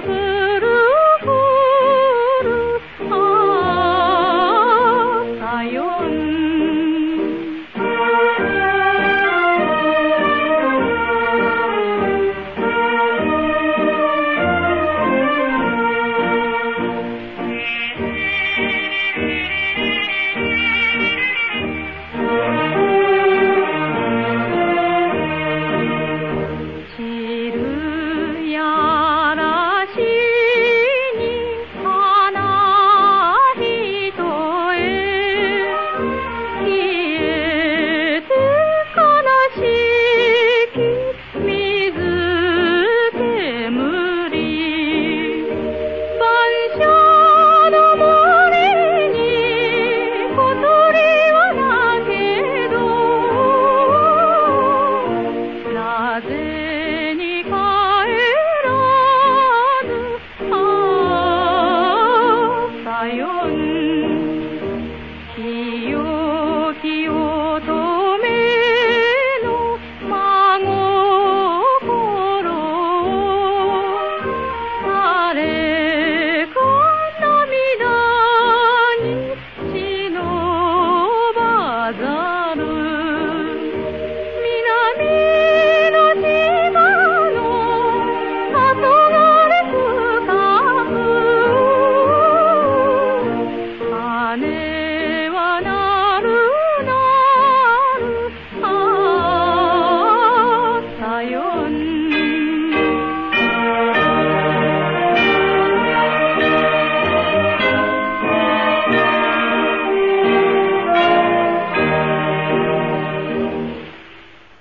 love. See you.